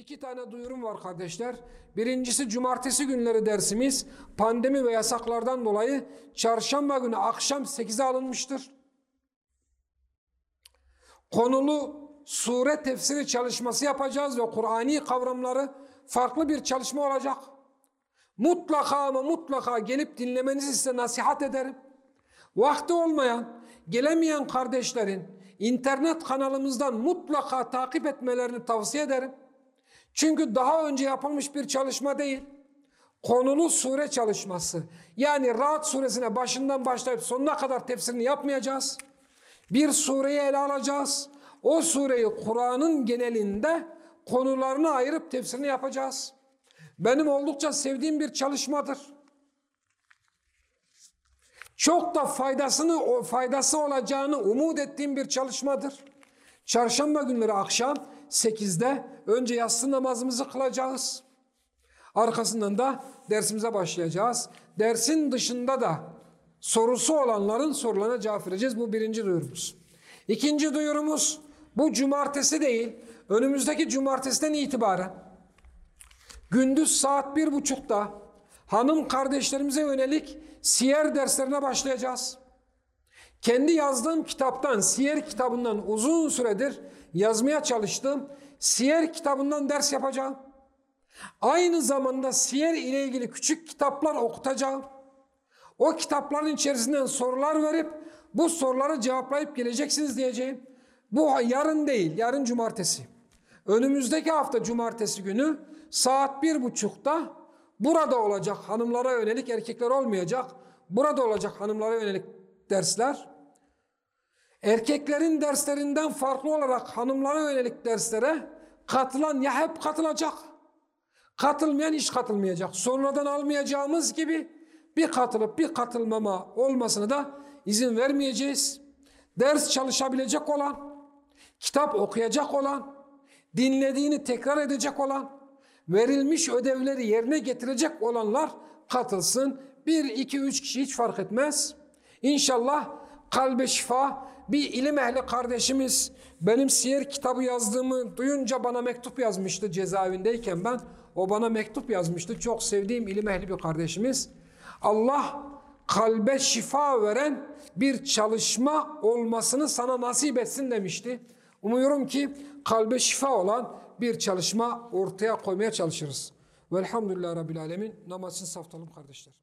İki tane duyurum var kardeşler. Birincisi cumartesi günleri dersimiz pandemi ve yasaklardan dolayı çarşamba günü akşam 8'e alınmıştır. Konulu sure tefsiri çalışması yapacağız ve Kur'ani kavramları farklı bir çalışma olacak. Mutlaka ama mutlaka gelip dinlemenizi size nasihat ederim. Vakti olmayan, gelemeyen kardeşlerin internet kanalımızdan mutlaka takip etmelerini tavsiye ederim. Çünkü daha önce yapılmış bir çalışma değil. Konulu sure çalışması. Yani Rahat suresine başından başlayıp sonuna kadar tefsirini yapmayacağız. Bir sureyi ele alacağız. O sureyi Kur'an'ın genelinde konularını ayırıp tefsirini yapacağız. Benim oldukça sevdiğim bir çalışmadır. Çok da faydasını faydası olacağını umut ettiğim bir çalışmadır. Çarşamba günleri akşam 8'de önce yatsı namazımızı kılacağız. Arkasından da dersimize başlayacağız. Dersin dışında da sorusu olanların sorularına cevap vereceğiz. Bu birinci duyurumuz. İkinci duyurumuz bu cumartesi değil, önümüzdeki cumartesiden itibaren gündüz saat bir buçukta hanım kardeşlerimize yönelik siyer derslerine başlayacağız. Kendi yazdığım kitaptan, siyer kitabından uzun süredir yazmaya çalıştım. Siyer kitabından ders yapacağım. Aynı zamanda siyer ile ilgili küçük kitaplar okutacağım. O kitapların içerisinden sorular verip bu soruları cevaplayıp geleceksiniz diyeceğim. Bu yarın değil, yarın cumartesi. Önümüzdeki hafta cumartesi günü saat bir buçukta burada olacak hanımlara yönelik erkekler olmayacak. Burada olacak hanımlara yönelik dersler. Erkeklerin derslerinden farklı olarak hanımlara yönelik derslere katılan ya hep katılacak. Katılmayan hiç katılmayacak. Sonradan almayacağımız gibi bir katılıp bir katılmama olmasını da izin vermeyeceğiz. Ders çalışabilecek olan, kitap okuyacak olan, dinlediğini tekrar edecek olan, verilmiş ödevleri yerine getirecek olanlar katılsın. Bir, iki, üç kişi hiç fark etmez. İnşallah kalbe şifa bir ilim ehli kardeşimiz benim siyer kitabı yazdığımı duyunca bana mektup yazmıştı cezaevindeyken ben. O bana mektup yazmıştı. Çok sevdiğim ilim ehli bir kardeşimiz. Allah kalbe şifa veren bir çalışma olmasını sana nasip etsin demişti. Umuyorum ki kalbe şifa olan bir çalışma ortaya koymaya çalışırız. Velhamdülillah Rabbil Alemin. Namazını saftalım kardeşler.